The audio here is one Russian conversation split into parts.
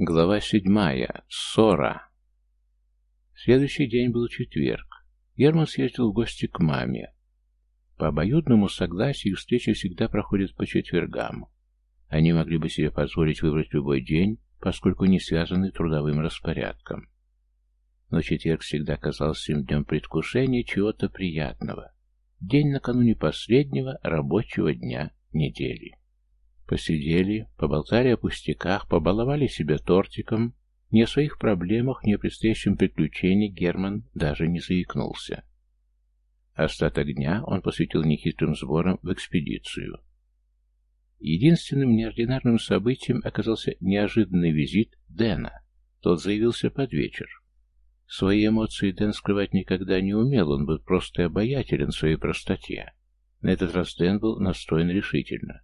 Глава седьмая. Ссора. Следующий день был четверг. Герман съездил в гости к маме. По обоюдному согласию встречи всегда проходят по четвергам. Они могли бы себе позволить выбрать любой день, поскольку не связаны трудовым распорядком. Но четверг всегда казался им днем предвкушения чего-то приятного. День накануне последнего рабочего дня недели. Посидели, поболтали о пустяках, побаловали себя тортиком. Ни о своих проблемах, ни о предстоящем приключении Герман даже не заикнулся. Остаток дня он посвятил нехитрым сборам в экспедицию. Единственным неординарным событием оказался неожиданный визит Дэна. Тот заявился под вечер. Свои эмоции Дэн скрывать никогда не умел, он был просто обаятелен в своей простоте. На этот раз Дэн был настроен решительно.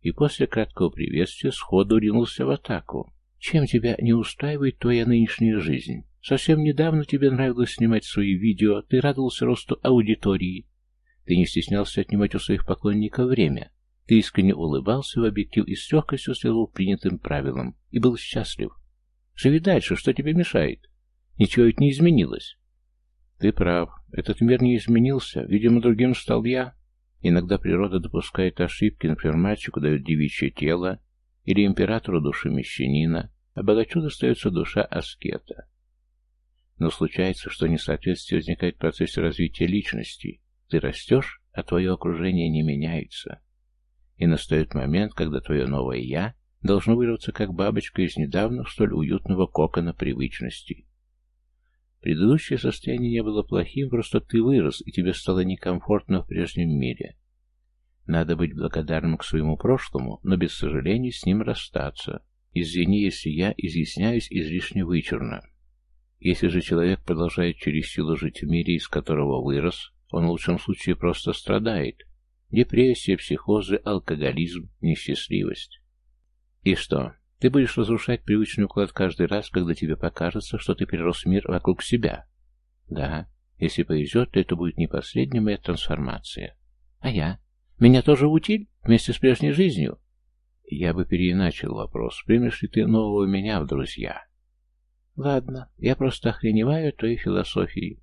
И после краткого приветствия сходу ринулся в атаку. «Чем тебя не устраивает твоя нынешняя жизнь? Совсем недавно тебе нравилось снимать свои видео, ты радовался росту аудитории. Ты не стеснялся отнимать у своих поклонников время. Ты искренне улыбался в объектив и с легкостью следовал принятым правилам. И был счастлив. Живи дальше, что тебе мешает? Ничего ведь не изменилось. Ты прав. Этот мир не изменился. Видимо, другим стал я. Иногда природа допускает ошибки, например, мальчику дают девичье тело, или императору душу мещанина, а богачу достается душа аскета. Но случается, что несоответствие возникает в процессе развития личности. Ты растешь, а твое окружение не меняется. И настает момент, когда твое новое «я» должно вырваться как бабочка из недавно столь уютного кокона привычности. Предыдущее состояние не было плохим, просто ты вырос, и тебе стало некомфортно в прежнем мире. Надо быть благодарным к своему прошлому, но без сожалений с ним расстаться. Извини, если я изъясняюсь излишне вычурно. Если же человек продолжает через силу жить в мире, из которого вырос, он в лучшем случае просто страдает. Депрессия, психозы, алкоголизм, несчастливость. И что, ты будешь разрушать привычный уклад каждый раз, когда тебе покажется, что ты перерос мир вокруг себя. Да, если повезет, то это будет не последняя моя трансформация. А я? Меня тоже утиль? Вместе с прежней жизнью? Я бы переиначил вопрос. Примешь ли ты нового меня в друзья? Ладно, я просто охреневаю твоей философией.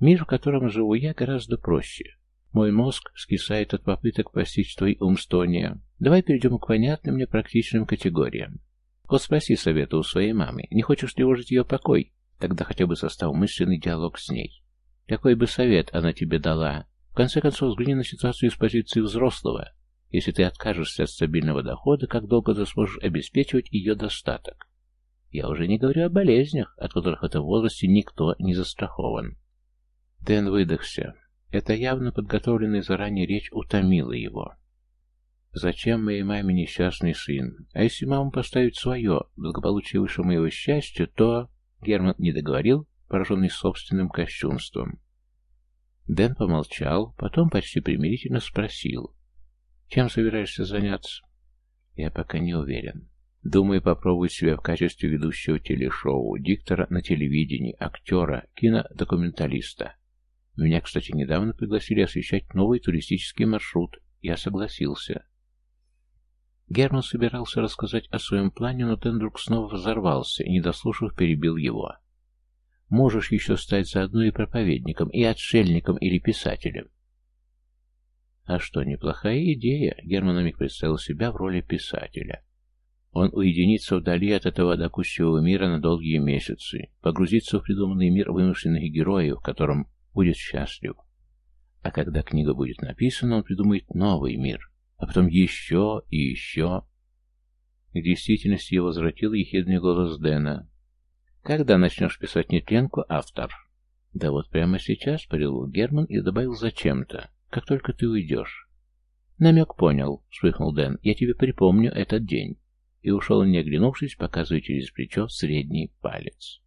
Мир, в котором живу я, гораздо проще. Мой мозг скисает от попыток постичь твои умстония. Давай перейдем к понятным мне практичным категориям. Вот спроси совета у своей мамы, не хочешь тревожить ее покой? Тогда хотя бы состав мысленный диалог с ней. Какой бы совет она тебе дала? В конце концов, взгляни на ситуацию с позиции взрослого. Если ты откажешься от стабильного дохода, как долго ты сможешь обеспечивать ее достаток? Я уже не говорю о болезнях, от которых в этом возрасте никто не застрахован. Дэн выдохся. Эта явно подготовленная заранее речь утомила его. Зачем моей маме несчастный сын? А если мама поставит свое, благополучие выше моего счастья, то... Герман не договорил, пораженный собственным кощунством. Дэн помолчал, потом почти примирительно спросил. «Чем собираешься заняться?» «Я пока не уверен. Думаю попробовать себя в качестве ведущего телешоу, диктора на телевидении, актера, кинодокументалиста. Меня, кстати, недавно пригласили освещать новый туристический маршрут. Я согласился. Герман собирался рассказать о своем плане, но Тен вдруг снова взорвался и, не дослушав, перебил его. «Можешь еще стать заодно и проповедником, и отшельником или писателем». А что, неплохая идея, Герман миг представил себя в роли писателя. Он уединится вдали от этого докучливого мира на долгие месяцы, погрузится в придуманный мир вымышленных героев, в котором будет счастлив. А когда книга будет написана, он придумает новый мир, а потом еще и еще. К действительности его возвратил ехидный голос Дэна. «Когда начнешь писать нетленку, автор?» «Да вот прямо сейчас», — парил Герман и добавил зачем-то. «Как только ты уйдешь». «Намек понял», — вспыхнул Дэн. «Я тебе припомню этот день». И ушел, не оглянувшись, показывая через плечо средний палец.